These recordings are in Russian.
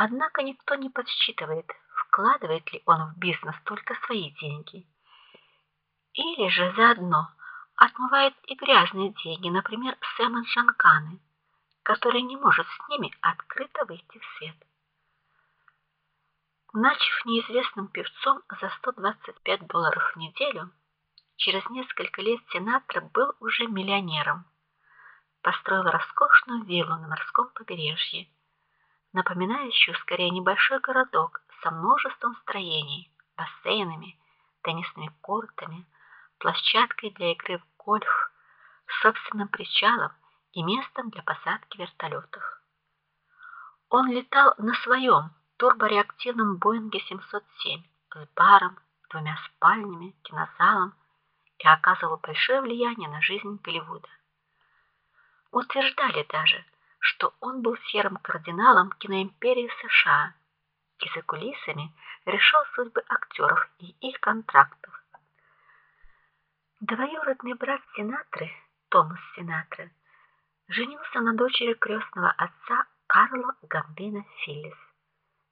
Однако никто не подсчитывает, вкладывает ли он в бизнес только свои деньги или же заодно отмывает и грязные деньги, например, Сэма Джанканы, который не может с ними открыто выйти в свет. Начав неизвестным певцом за 125 долларов в неделю, через несколько лет сенатор был уже миллионером. Построил роскошную виллу на морском побережье, напоминающую скорее небольшой городок со множеством строений, бассейнами, теннисными кортами, площадкой для игры в гольф, собственным причалом и местом для посадки вертолетов. Он летал на своем турбореактивном Боинге 707 с баром, двумя спальнями, кинозалом и оказывал большое влияние на жизнь Голливуда. Утверждали даже, что он был серым кардиналом киноимперии США и за кулисами решал судьбы актеров и их контрактов. Двоюродный брат Синатры, Томас Синатра, женился на дочери крестного отца Карла Гамбина Филлис.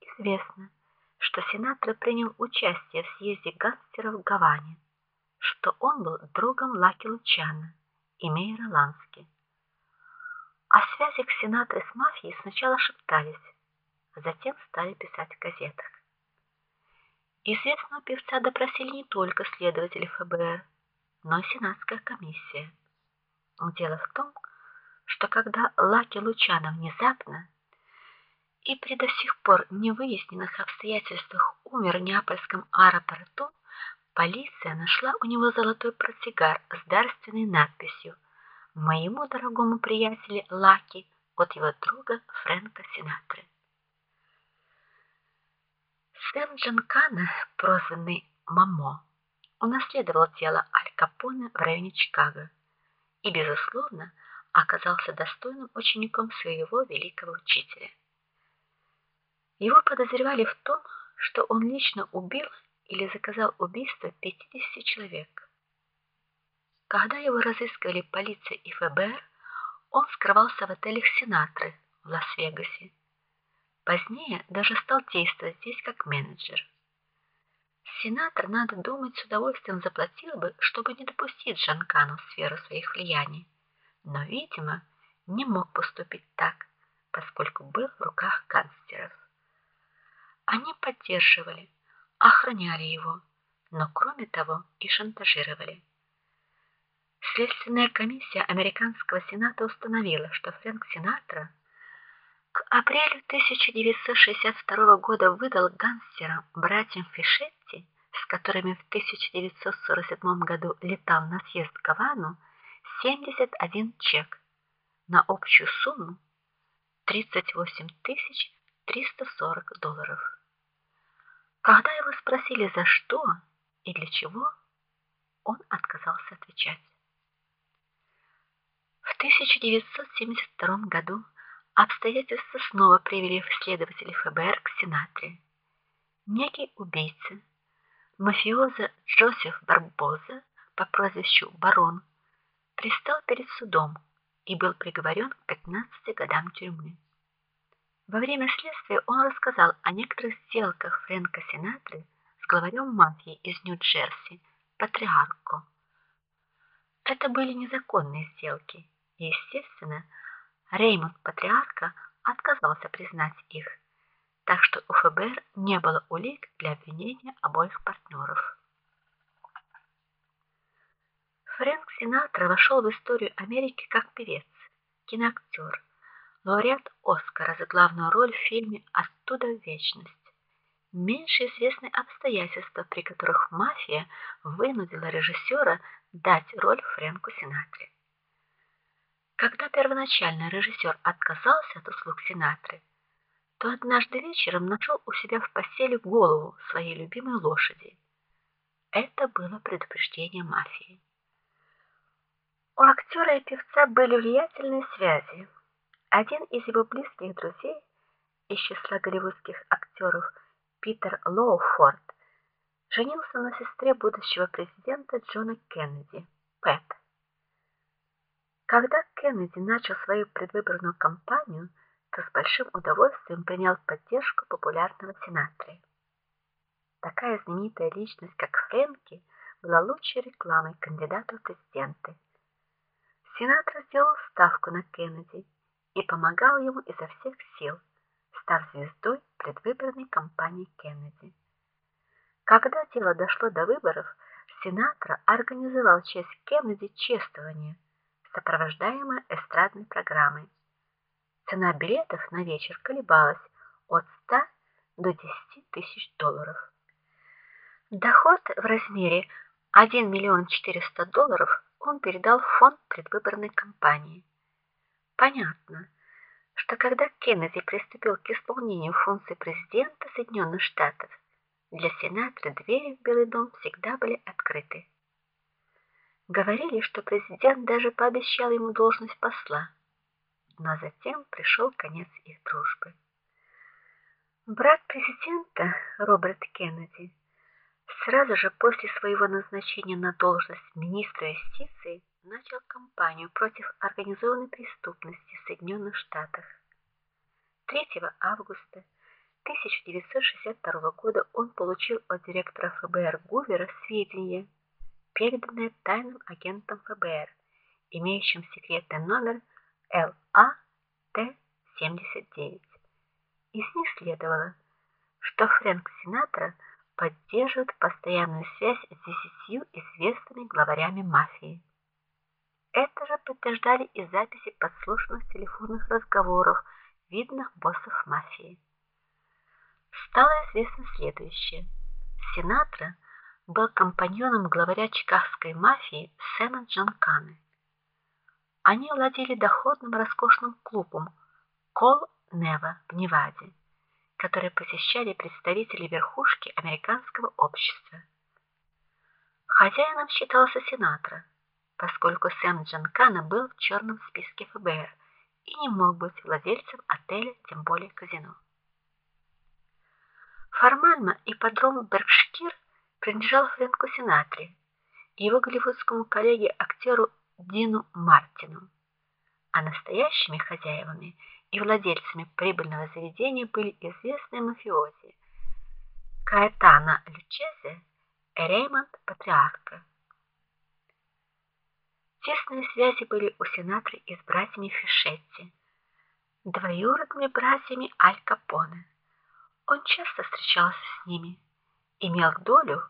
Известно, что Синатра принял участие в съезде гангстеров в Гаване, что он был другом Лаки Лучана и Мейера Лански. О связях Синатры с мафией сначала шептались, а затем стали писать в газетах. Известного певца допросили не только следователи ФБР, но и сенатская комиссия. Дело в том, что когда Лаки Лучано внезапно и при до сих пор невыясненных обстоятельствах умер в Неапольском аэропорту, полиция нашла у него золотой портсигар с дарственной надписью моему дорогому приятелю Лаки от его друга Фрэнка Синатры. Сэм Джанкана, прозванный Мамо, унаследовал тело Аль Капоне в районе Чикаго и безусловно оказался достойным учеником своего великого учителя. Его подозревали в том, что он лично убил или заказал убийство 50 человек. Когда его разыскивали полиция и ФБР, он скрывался в отелях Синатры в Лас-Вегасе. Позднее даже стал действовать здесь как менеджер. Сенатор, надо думать, с удовольствием заплатил бы, чтобы не допустить Жанкану в сферу своих влияний, но, видимо, не мог поступить так, поскольку был в руках гангстеров. Они поддерживали, охраняли его, но кроме того и шантажировали. Следственная комиссия американского сената установила, что Фрэнк Синатра к апрелю 1962 года выдал гангстерам братьям Фишетти, с которыми в 1947 году летал на съезд в Гавану, 71 чек на общую сумму 38 340 долларов. Когда его спросили за что и для чего, он отказался отвечать. В 1972 году обстоятельства снова привели следователей ФБР к Синатре. Некий убийца, мафиоза Джозеф Барбоза по прозвищу Барон, пристал перед судом и был приговорен к 15 годам тюрьмы. Во время следствия он рассказал о некоторых сделках Фрэнка Синатры с главарем мафии из Нью-Джерси, Патриарко. Это были незаконные сделки естественно, Реймонд Патриарка отказался признать их, так что у ФБР не было улик для обвинения обоих партнеров. Фрэнк Синатра вошел в историю Америки как певец, киноактер, лауреат Оскара за главную роль в фильме Оттуда в вечность. Меньше известны обстоятельства, при которых мафия вынудила режиссера дать роль Фрэнку Синатре. Когда первоначально режиссер отказался от услуг Синатры, то однажды вечером нашел у себя в постели голову своей любимой лошади. Это было предупреждение мафии. У актера и певца были влиятельные связи. Один из его близких друзей из числа голливудских актеров Питер Лоуфорд женился на сестре будущего президента Джона Кеннеди, Пэт. Когда Кеннеди начал свою предвыборную кампанию, то с большим удовольствием принял поддержку популярного сенатора. Такая знаменитая личность, как Фрэнки, была лучшей рекламой кандидата в президенты. Сенатор сделал ставку на Кеннеди и помогал ему изо всех сил, став звездой предвыборной кампании Кеннеди. Когда дело дошло до выборов, сенатор организовал в честь Кеннеди чествование, сопровождаемое эстрадной программой. Цена билетов на вечер колебалась от 100 до 10 тысяч долларов. Доход в размере 1 миллион 400 долларов он передал в фонд предвыборной кампании. Понятно, что когда Кеннеди приступил к исполнению функций президента Соединенных Штатов, для сенатора двери в Белый дом всегда были открыты. Говорили, что президент даже пообещал ему должность посла. Но затем пришел конец их дружбы. Брат президента, Роберт Кеннеди, сразу же после своего назначения на должность министра юстиции начал кампанию против организованной преступности в Соединенных Штатах. 3 августа 1962 года он получил от директора ФБР Гувера сведения, переданные тайным агентом ФБР, имеющим секретный номер ЛАТ-79. Из них следовало, что Фрэнк Синатра поддерживает постоянную связь с десятью известными главарями мафии. Это же подтверждали и записи подслушанных телефонных разговоров видных боссов мафии стало известно следующее. Синатра был компаньоном главаря чикагской мафии Сэма Джанканы. Они владели доходным роскошным клубом Кол Нева в Неваде, который посещали представители верхушки американского общества. Хозяином считался Синатра, поскольку Сэм Джанкана был в черном списке ФБР и не мог быть владельцем отеля, тем более казино. Формально ипподром Беркшир принадлежал Фрэнку Синатре и его голливудскому коллеге актеру Дину Мартину. А настоящими хозяевами и владельцами прибыльного заведения были известные мафиози Каэтана Лючезе и Реймонд Патриарка. Тесные связи были у Синатри и с братьями Фишетти, двоюродными братьями Аль Капоне. Он часто встречался с ними, имел долю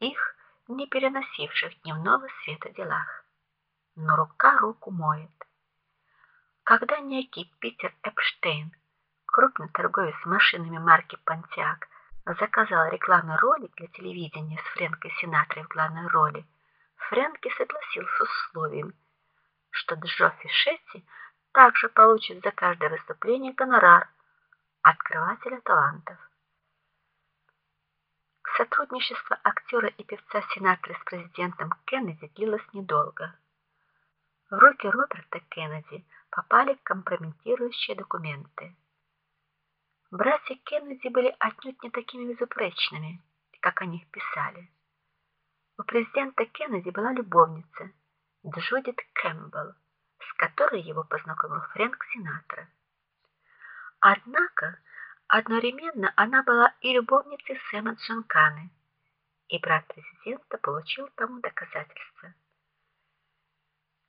в их не переносивших дневного света делах. Но рука руку моет. Когда некий Питер Эпштейн, крупный торговец машинами марки Pontiac, заказал рекламный ролик для телевидения с Фрэнкой Синатрой в главной роли, Фрэнки согласился с условием, что Джо Фишетти также получит за каждое выступление гонорар открывателя талантов. Сотрудничество актера и певца Синатры с президентом Кеннеди длилось недолго. В руки Роберта Кеннеди попали компрометирующие документы. Братья Кеннеди были отнюдь не такими безупречными, как о них писали. У президента Кеннеди была любовница Джудит Кэмпбелл, с которой его познакомил Фрэнк Синатра. Однако одновременно она была и любовницей Сэма Джанканы, и брат президента получил тому доказательства.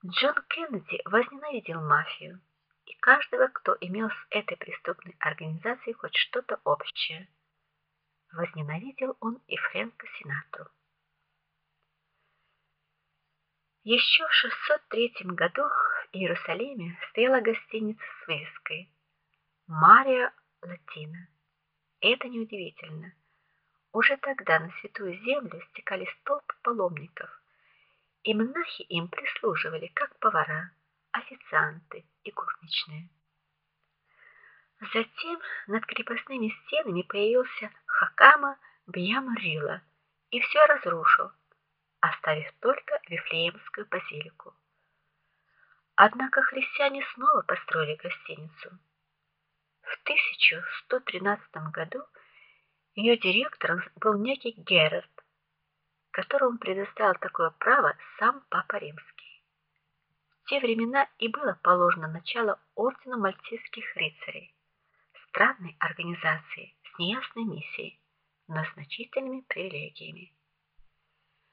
Джон Кеннеди возненавидел мафию и каждого, кто имел с этой преступной организацией хоть что-то общее. Возненавидел он и Фрэнка Синатру. Еще в 603 году в Иерусалиме стояла гостиница с вывеской Мария Латина. Это неудивительно. Уже тогда на святую землю стекали толпы паломников, и монахи им прислуживали как повара, официанты и горничные. Затем над крепостными стенами появился Хакама Бьямрила и все разрушил, оставив только Вифлеемскую базилику. Однако христиане снова построили гостиницу. В 1113 году ее директором был некий Герард, которому предоставил такое право сам папа Римский. В те времена и было положено начало ордену мальтийских рыцарей, странной организации с неясной миссией, но значительными привилегиями.